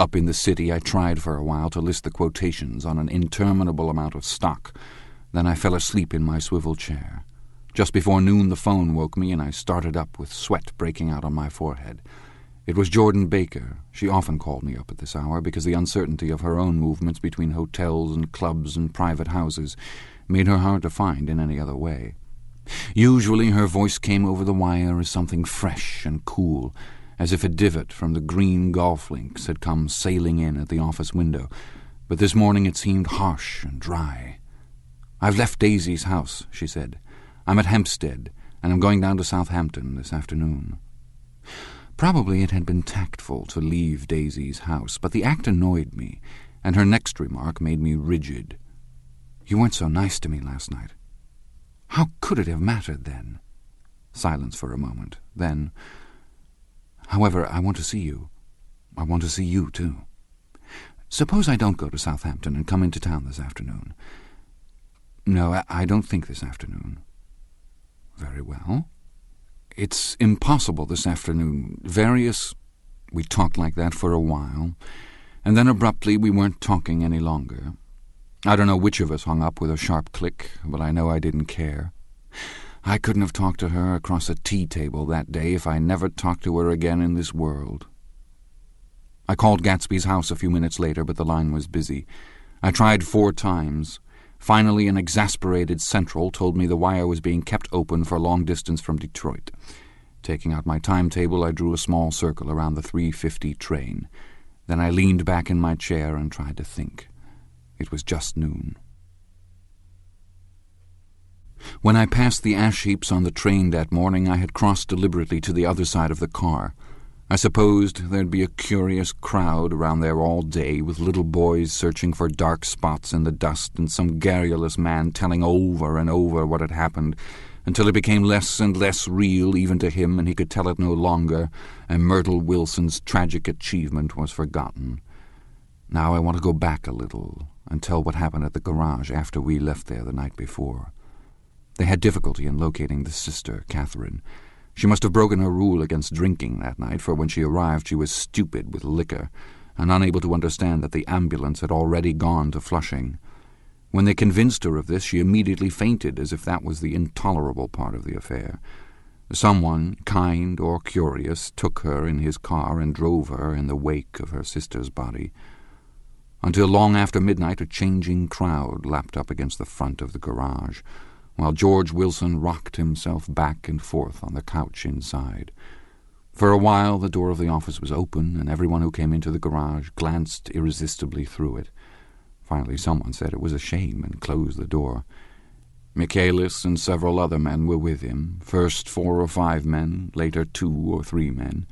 Up in the city, I tried for a while to list the quotations on an interminable amount of stock. Then I fell asleep in my swivel chair. Just before noon, the phone woke me, and I started up with sweat breaking out on my forehead. It was Jordan Baker. She often called me up at this hour because the uncertainty of her own movements between hotels and clubs and private houses made her hard to find in any other way. Usually her voice came over the wire as something fresh and cool, as if a divot from the green golf links had come sailing in at the office window, but this morning it seemed harsh and dry. I've left Daisy's house, she said. I'm at Hempstead, and I'm going down to Southampton this afternoon. Probably it had been tactful to leave Daisy's house, but the act annoyed me, and her next remark made me rigid. You weren't so nice to me last night. How could it have mattered then? Silence for a moment. Then, however, I want to see you. I want to see you, too. Suppose I don't go to Southampton and come into town this afternoon. No, I don't think this afternoon. Very well. It's impossible this afternoon. Various. We talked like that for a while, and then abruptly we weren't talking any longer. I don't know which of us hung up with a sharp click, but I know I didn't care. I couldn't have talked to her across a tea table that day if I never talked to her again in this world. I called Gatsby's house a few minutes later, but the line was busy. I tried four times. Finally, an exasperated central told me the wire was being kept open for long distance from Detroit. Taking out my timetable, I drew a small circle around the 3.50 train. Then I leaned back in my chair and tried to think. It was just noon. When I passed the ash heaps on the train that morning, I had crossed deliberately to the other side of the car. I supposed there'd be a curious crowd around there all day, with little boys searching for dark spots in the dust, and some garrulous man telling over and over what had happened, until it became less and less real even to him, and he could tell it no longer, and Myrtle Wilson's tragic achievement was forgotten. Now I want to go back a little and tell what happened at the garage after we left there the night before. They had difficulty in locating the sister, Catherine. She must have broken her rule against drinking that night, for when she arrived she was stupid with liquor, and unable to understand that the ambulance had already gone to Flushing. When they convinced her of this, she immediately fainted, as if that was the intolerable part of the affair. Someone, kind or curious, took her in his car and drove her in the wake of her sister's body. Until long after midnight, a changing crowd lapped up against the front of the garage while George Wilson rocked himself back and forth on the couch inside. For a while the door of the office was open, and everyone who came into the garage glanced irresistibly through it. Finally someone said it was a shame and closed the door. Michaelis and several other men were with him, first four or five men, later two or three men.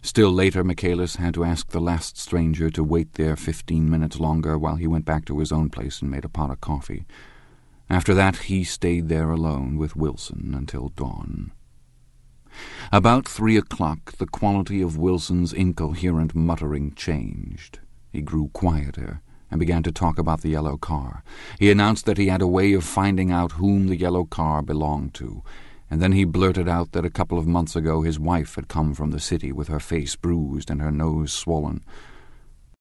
Still later Michaelis had to ask the last stranger to wait there fifteen minutes longer while he went back to his own place and made a pot of coffee. After that, he stayed there alone with Wilson until dawn. About three o'clock, the quality of Wilson's incoherent muttering changed. He grew quieter and began to talk about the yellow car. He announced that he had a way of finding out whom the yellow car belonged to, and then he blurted out that a couple of months ago his wife had come from the city with her face bruised and her nose swollen.